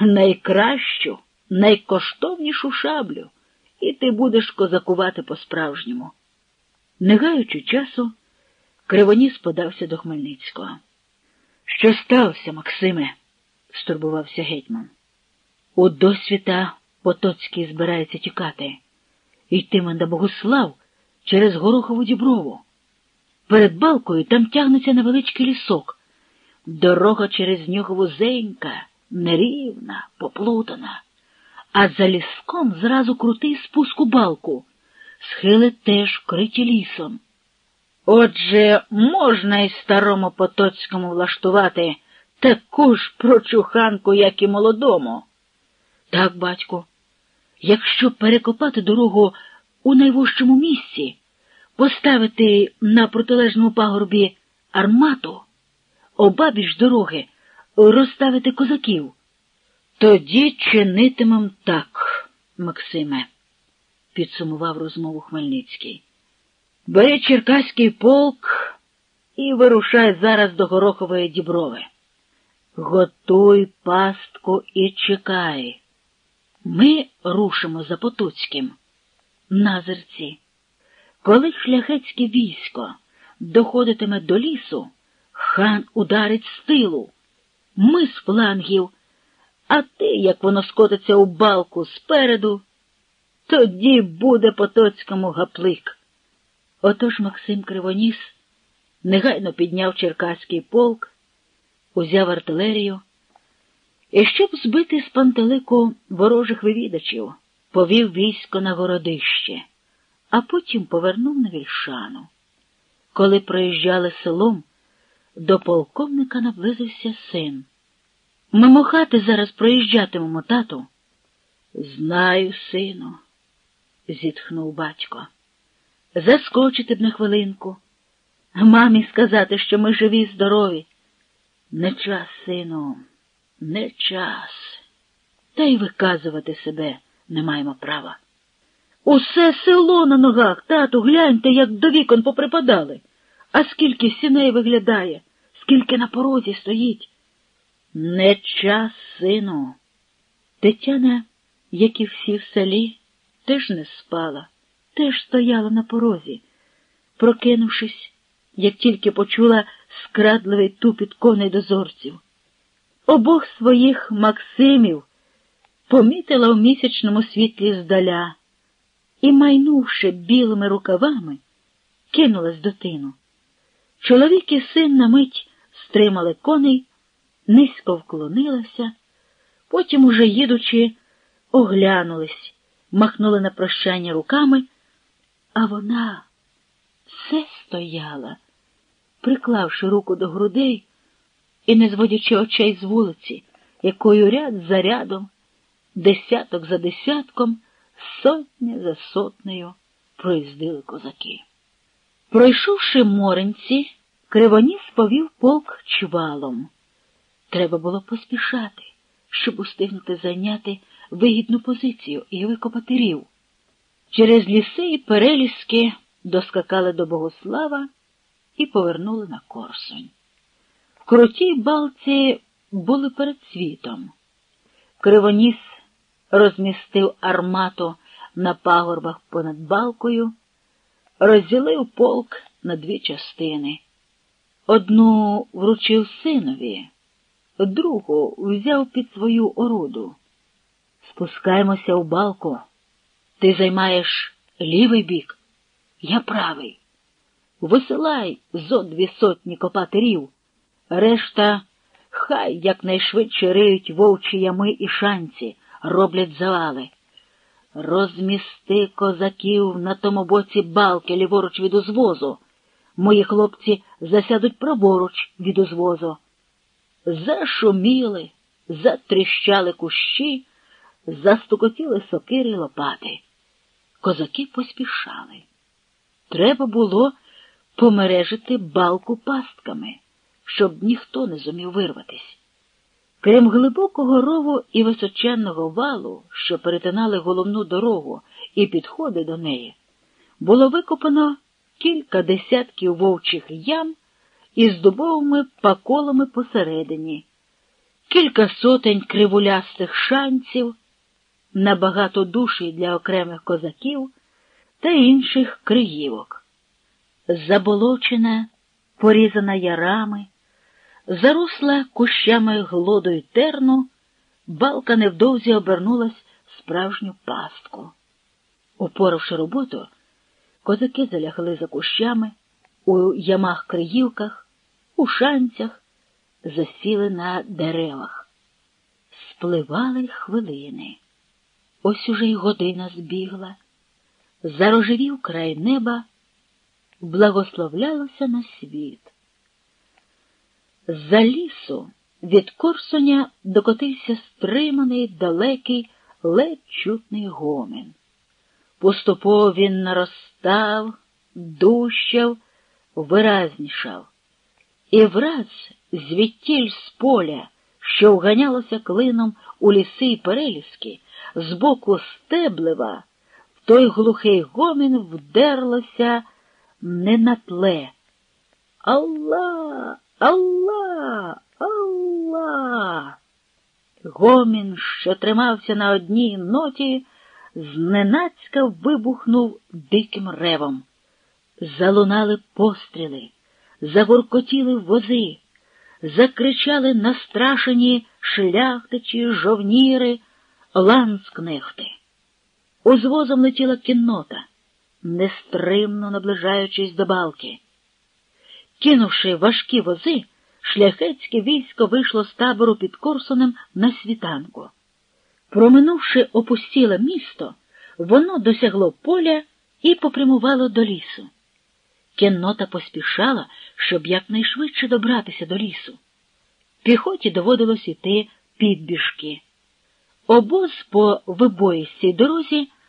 найкращу, найкоштовнішу шаблю, і ти будеш козакувати по-справжньому. Не гаючи часу, Кривоніс подався до Хмельницького. Що сталося, Максиме? стурбувався гетьман. У досвіта Потоцький збирається тікати. Йтиме на Богослав через Горохову діброву. Перед балкою там тягнеться невеличкий лісок. Дорога через нього вузенька, нерівна, поплутана, а за ліском зразу крутий спуск у балку, схили теж вкриті лісом. Отже, можна і старому Потоцькому влаштувати таку ж прочуханку, як і молодому. Так, батько, якщо перекопати дорогу у найвужчому місці, поставити на протилежному пагорбі армату, обабіч дороги розставити козаків, тоді чинитимем так, Максиме, підсумував розмову Хмельницький. Бери черкаський полк і вирушай зараз до Горохової діброви. Готуй пастку і чекай. Ми рушимо за Потуцьким. Назерці. Коли шляхетське військо доходитиме до лісу, хан ударить з тилу, ми з флангів, а ти, як воно скотиться у балку спереду, тоді буде Потоцькому гаплик. Отож Максим Кривоніс негайно підняв Черкаський полк, узяв артилерію і, щоб збити з пантелику ворожих вивідачів, повів військо на городище, а потім повернув на вільшану. Коли проїжджали селом, до полковника наблизився син. Мимо хати зараз проїжджатимемо, тату. Знаю, сину, зітхнув батько. Заскочити б на хвилинку. Мамі сказати, що ми живі здорові. Не час, сину, не час. Та й виказувати себе не маємо права. Усе село на ногах, тату, гляньте, як до вікон поприпадали. А скільки сіней виглядає, скільки на порозі стоїть. Не час, сину. Тетяна, як і всі в селі, теж не спала, теж стояла на порозі. Прокинувшись, як тільки почула скрадливий тупіт коней дозорців. Обох своїх Максимів помітила в місячному світлі здаля і, майнувши білими рукавами, кинулась до тину. Чоловік і син на мить стримали коней, низько вклонилася, потім, уже їдучи, оглянулись, махнули на прощання руками, а вона все стояла, приклавши руку до грудей і не зводячи очей з вулиці, якою ряд за рядом, десяток за десятком, сотня за сотнею проїздили козаки. Пройшовши моренці, Кривоніс повів полк чвалом. Треба було поспішати, щоб устигнути зайняти вигідну позицію і викопати рів. Через ліси і переліски доскакали до Богослава і повернули на Корсунь. В крутій балці були перед світом. Кривоніс розмістив армату на пагорбах понад балкою, розділив полк на дві частини. Одну вручив синові, другу взяв під свою оруду. Спускаємося у балку. Ти займаєш лівий бік, я правий. Висилай зо дві сотні копатерів, решта хай якнайшвидше риють вовчі ями і шанці, роблять завали. Розмісти козаків на тому боці балки ліворуч від узвозу. Мої хлопці засядуть праворуч від узвозу. Зашуміли, затріщали кущі, застукотіли сокири лопати. Козаки поспішали. Треба було помережити балку пастками, щоб ніхто не зумів вирватись. Крім глибокого рову і височенного валу, що перетинали головну дорогу і підходи до неї, було викопано кілька десятків вовчих ям із дубовими паколами посередині. кілька сотень кривулястих шанців, набагато душі для окремих козаків та інших криївок. Заболочена, порізана ярами, заросла кущами глоду й терну, балка невдовзі обернулась в справжню пастку. Упоравши роботу, козаки залягли за кущами, у ямах криївках, у шанцях, засіли на деревах. Спливали хвилини. Ось уже й година збігла. Зарожевів край неба, благословлялося на світ. За лісу від Корсуня докотився стриманий далекий, ледь чутний гомін. Поступово він наростав, дущав, виразнішав. І враз звідтіль з поля, що вганялося клином у ліси й переліски, з боку стеблива, в той глухий гомін вдерлося не на тле. Алла, Алла, Алла. Гомін, що тримався на одній ноті, зненацька вибухнув диким ревом. Залунали постріли, загуркотіли вози, закричали настрашені шляхтичі, жовніри, ланскнехти. Узвозом летіла кіннота, нестримно наближаючись до балки. Кинувши важкі вози, шляхетське військо вийшло з табору під Корсунем на світанку. Проминувши опустіле місто, воно досягло поля і попрямувало до лісу. Кіннота поспішала, щоб якнайшвидше добратися до лісу. Піхоті доводилось іти підбіжки. Обоз по вибоїстій дорозі